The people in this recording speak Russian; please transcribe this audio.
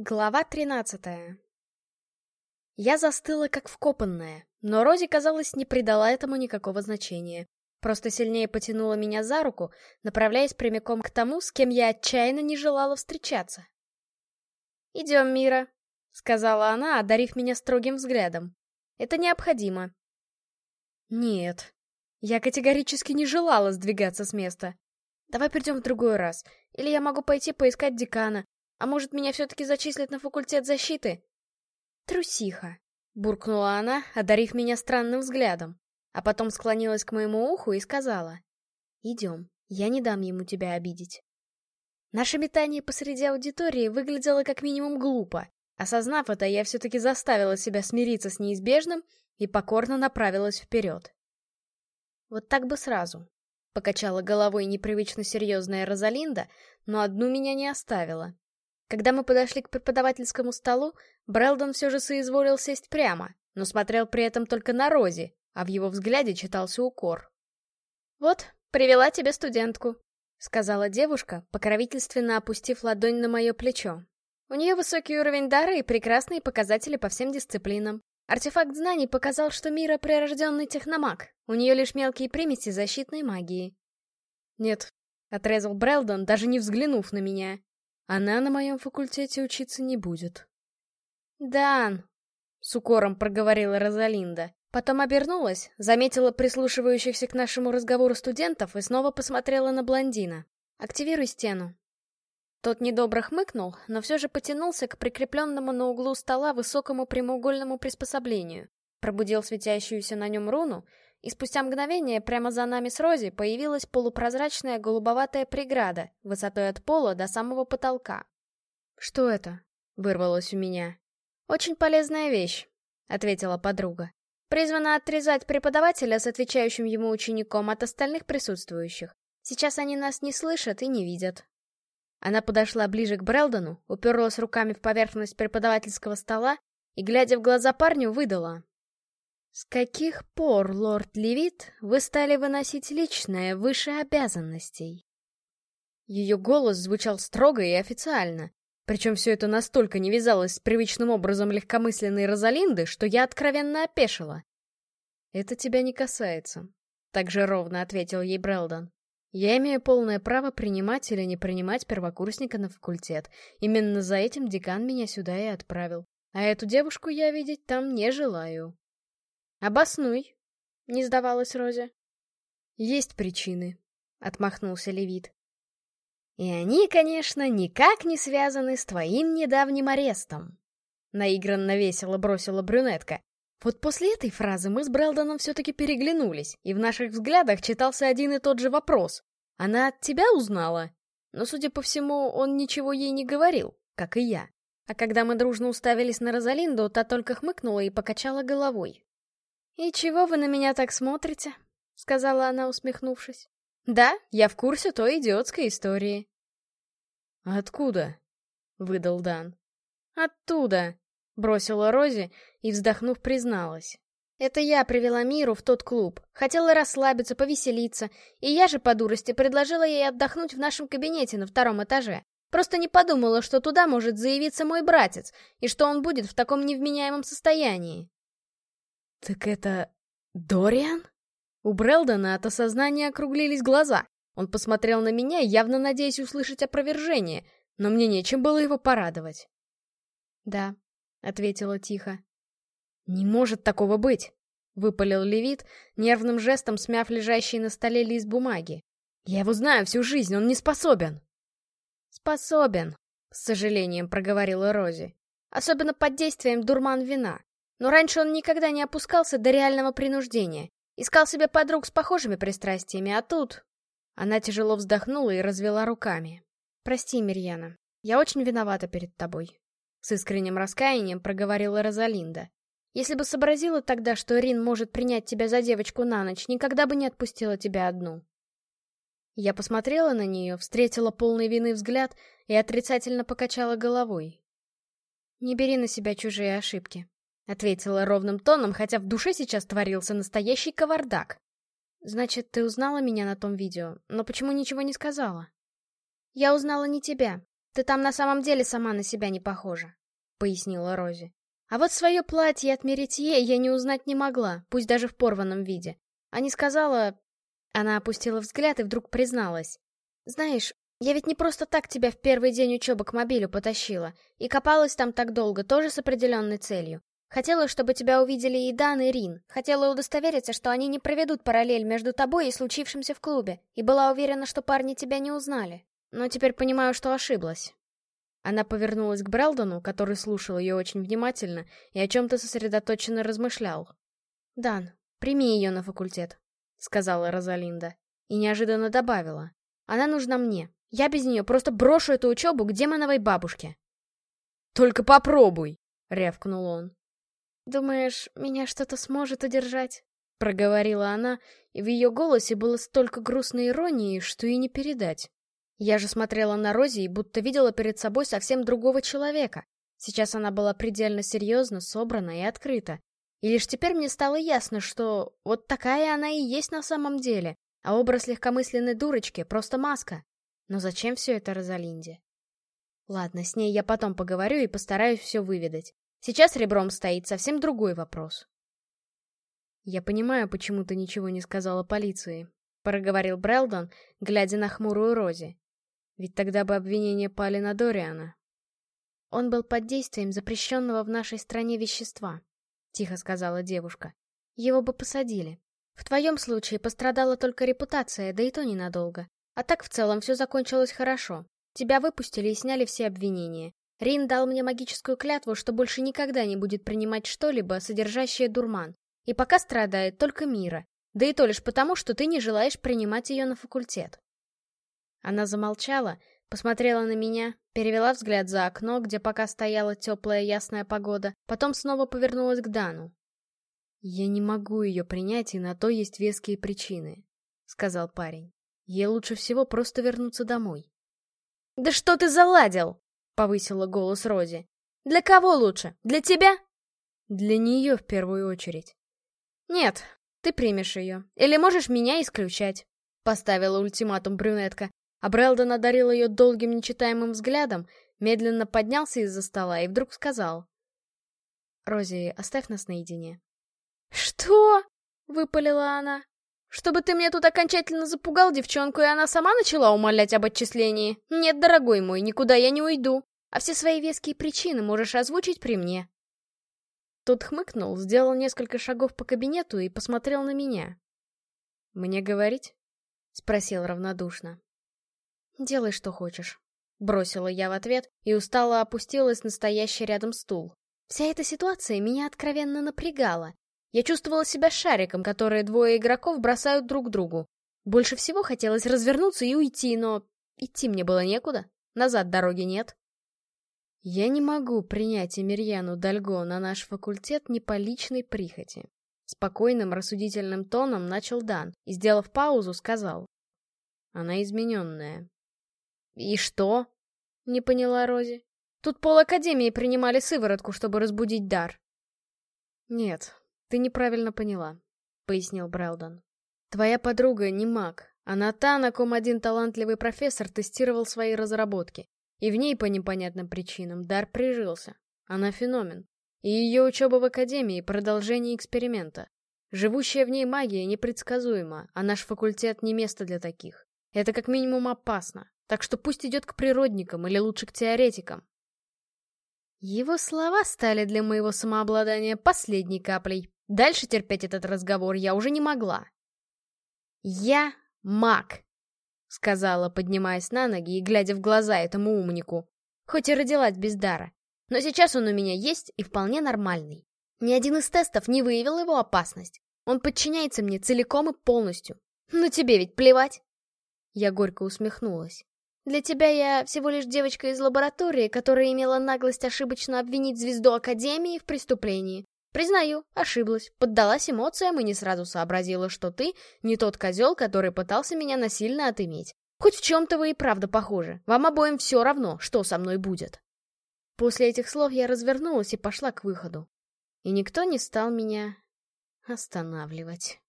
Глава тринадцатая Я застыла как вкопанная, но Рози, казалось, не придала этому никакого значения. Просто сильнее потянула меня за руку, направляясь прямиком к тому, с кем я отчаянно не желала встречаться. «Идем, Мира», — сказала она, одарив меня строгим взглядом. «Это необходимо». «Нет». Я категорически не желала сдвигаться с места. «Давай придем в другой раз. Или я могу пойти поискать декана. А может, меня все-таки зачислят на факультет защиты?» «Трусиха», — буркнула она, одарив меня странным взглядом. А потом склонилась к моему уху и сказала. «Идем, я не дам ему тебя обидеть». Наше метание посреди аудитории выглядело как минимум глупо. Осознав это, я все-таки заставила себя смириться с неизбежным и покорно направилась вперед. Вот так бы сразу. Покачала головой непривычно серьезная Розалинда, но одну меня не оставила. Когда мы подошли к преподавательскому столу, Брэлдон все же соизволил сесть прямо, но смотрел при этом только на Рози, а в его взгляде читался укор. «Вот, привела тебе студентку», — сказала девушка, покровительственно опустив ладонь на мое плечо. У нее высокий уровень дара и прекрасные показатели по всем дисциплинам. Артефакт знаний показал, что Мира прирожденный техномаг. У нее лишь мелкие примеси защитной магии. «Нет», — отрезал Брэлдон, даже не взглянув на меня. «Она на моем факультете учиться не будет». «Дан», — с укором проговорила Розалинда. Потом обернулась, заметила прислушивающихся к нашему разговору студентов и снова посмотрела на блондина. «Активируй стену». Тот недобро хмыкнул, но все же потянулся к прикрепленному на углу стола высокому прямоугольному приспособлению, пробудил светящуюся на нем руну, и спустя мгновение прямо за нами с Рози появилась полупрозрачная голубоватая преграда, высотой от пола до самого потолка. «Что это?» — вырвалось у меня. «Очень полезная вещь», — ответила подруга. Призвана отрезать преподавателя с отвечающим ему учеником от остальных присутствующих. Сейчас они нас не слышат и не видят. Она подошла ближе к Брелдону, уперлась руками в поверхность преподавательского стола и, глядя в глаза парню, выдала. «С каких пор, лорд Левит, вы стали выносить личное выше обязанностей?» Ее голос звучал строго и официально, причем все это настолько не вязалось с привычным образом легкомысленной Розалинды, что я откровенно опешила. «Это тебя не касается», — так же ровно ответил ей Брелдон. «Я имею полное право принимать или не принимать первокурсника на факультет. Именно за этим декан меня сюда и отправил. А эту девушку я видеть там не желаю». «Обоснуй», — не сдавалась Розе. «Есть причины», — отмахнулся Левит. И они, конечно, никак не связаны с твоим недавним арестом. Наигранно весело бросила брюнетка. Вот после этой фразы мы с Брэлдоном все-таки переглянулись, и в наших взглядах читался один и тот же вопрос. Она от тебя узнала? Но, судя по всему, он ничего ей не говорил, как и я. А когда мы дружно уставились на Розалинду, та только хмыкнула и покачала головой. «И чего вы на меня так смотрите?» — сказала она, усмехнувшись. Да, я в курсе той идиотской истории. Откуда? выдал Дан. Оттуда, бросила Рози и, вздохнув, призналась. Это я привела Миру в тот клуб. Хотела расслабиться, повеселиться, и я же по дурости предложила ей отдохнуть в нашем кабинете на втором этаже. Просто не подумала, что туда может заявиться мой братец, и что он будет в таком невменяемом состоянии. «Так это... Дориан?» У Брелдона от осознания округлились глаза. Он посмотрел на меня, явно надеясь услышать опровержение, но мне нечем было его порадовать. «Да», — ответила тихо. «Не может такого быть!» — выпалил Левит, нервным жестом смяв лежащий на столе лист бумаги. «Я его знаю всю жизнь, он не способен!» «Способен», — с сожалением проговорила Рози. «Особенно под действием дурман вина. Но раньше он никогда не опускался до реального принуждения. Искал себе подруг с похожими пристрастиями, а тут... Она тяжело вздохнула и развела руками. «Прости, Мирьяна, я очень виновата перед тобой». С искренним раскаянием проговорила Розалинда. «Если бы сообразила тогда, что Рин может принять тебя за девочку на ночь, никогда бы не отпустила тебя одну». Я посмотрела на нее, встретила полный вины взгляд и отрицательно покачала головой. «Не бери на себя чужие ошибки», Ответила ровным тоном, хотя в душе сейчас творился настоящий кавардак. «Значит, ты узнала меня на том видео, но почему ничего не сказала?» «Я узнала не тебя», Ты там на самом деле сама на себя не похожа», — пояснила Рози. «А вот свое платье от Меритье я не узнать не могла, пусть даже в порванном виде. А не сказала...» Она опустила взгляд и вдруг призналась. «Знаешь, я ведь не просто так тебя в первый день учебы к мобилю потащила, и копалась там так долго, тоже с определенной целью. Хотела, чтобы тебя увидели и Дан, и Рин. Хотела удостовериться, что они не проведут параллель между тобой и случившимся в клубе. И была уверена, что парни тебя не узнали. Но теперь понимаю, что ошиблась. Она повернулась к Брелдону, который слушал ее очень внимательно и о чем-то сосредоточенно размышлял. «Дан, прими ее на факультет», — сказала Розалинда. И неожиданно добавила. «Она нужна мне. Я без нее просто брошу эту учебу к демоновой бабушке». «Только попробуй!» — рявкнул он. «Думаешь, меня что-то сможет удержать?» — проговорила она, и в ее голосе было столько грустной иронии, что и не передать. Я же смотрела на Рози и будто видела перед собой совсем другого человека. Сейчас она была предельно серьезна, собрана и открыта. И лишь теперь мне стало ясно, что вот такая она и есть на самом деле, а образ легкомысленной дурочки — просто маска. Но зачем все это Розалинде? Ладно, с ней я потом поговорю и постараюсь все выведать. Сейчас ребром стоит совсем другой вопрос. «Я понимаю, почему ты ничего не сказала полиции», — проговорил Брэлдон, глядя на хмурую Рози. «Ведь тогда бы обвинения пали на Дориана». «Он был под действием запрещенного в нашей стране вещества», — тихо сказала девушка. «Его бы посадили. В твоем случае пострадала только репутация, да и то ненадолго. А так в целом все закончилось хорошо. Тебя выпустили и сняли все обвинения. Рин дал мне магическую клятву, что больше никогда не будет принимать что-либо, содержащее дурман. И пока страдает только Мира. Да и то лишь потому, что ты не желаешь принимать ее на факультет. Она замолчала, посмотрела на меня, перевела взгляд за окно, где пока стояла теплая ясная погода, потом снова повернулась к Дану. «Я не могу ее принять, и на то есть веские причины», — сказал парень. «Ей лучше всего просто вернуться домой». «Да что ты заладил?» Повысила голос Рози. «Для кого лучше? Для тебя?» «Для нее в первую очередь». «Нет, ты примешь ее. Или можешь меня исключать», — поставила ультиматум брюнетка. А Брэлдон одарил ее долгим нечитаемым взглядом, медленно поднялся из-за стола и вдруг сказал. «Рози, оставь нас наедине». «Что?» — выпалила она. «Чтобы ты мне тут окончательно запугал девчонку, и она сама начала умолять об отчислении? Нет, дорогой мой, никуда я не уйду. А все свои веские причины можешь озвучить при мне. Тот хмыкнул, сделал несколько шагов по кабинету и посмотрел на меня. «Мне говорить?» — спросил равнодушно. «Делай, что хочешь», — бросила я в ответ и устало опустилась на стоящий рядом стул. Вся эта ситуация меня откровенно напрягала. Я чувствовала себя шариком, который двое игроков бросают друг другу. Больше всего хотелось развернуться и уйти, но идти мне было некуда. Назад дороги нет. Я не могу принять Эмирьяну Дальго на наш факультет не по личной прихоти. Спокойным, рассудительным тоном начал Дан и, сделав паузу, сказал. Она измененная. «И что?» — не поняла Рози. «Тут пол Академии принимали сыворотку, чтобы разбудить дар». «Нет, ты неправильно поняла», — пояснил Брэлдон. «Твоя подруга не маг. Она та, на ком один талантливый профессор тестировал свои разработки. И в ней по непонятным причинам дар прижился. Она феномен. И ее учеба в академии — продолжение эксперимента. Живущая в ней магия непредсказуема, а наш факультет не место для таких. Это как минимум опасно. Так что пусть идет к природникам или лучше к теоретикам. Его слова стали для моего самообладания последней каплей. Дальше терпеть этот разговор я уже не могла. Я маг. — сказала, поднимаясь на ноги и глядя в глаза этому умнику. «Хоть и родилась без дара, но сейчас он у меня есть и вполне нормальный. Ни один из тестов не выявил его опасность. Он подчиняется мне целиком и полностью. Но тебе ведь плевать!» Я горько усмехнулась. «Для тебя я всего лишь девочка из лаборатории, которая имела наглость ошибочно обвинить звезду Академии в преступлении. Признаю, ошиблась, поддалась эмоциям и не сразу сообразила, что ты не тот козел, который пытался меня насильно отыметь. Хоть в чем-то вы и правда похожи. Вам обоим все равно, что со мной будет. После этих слов я развернулась и пошла к выходу. И никто не стал меня останавливать.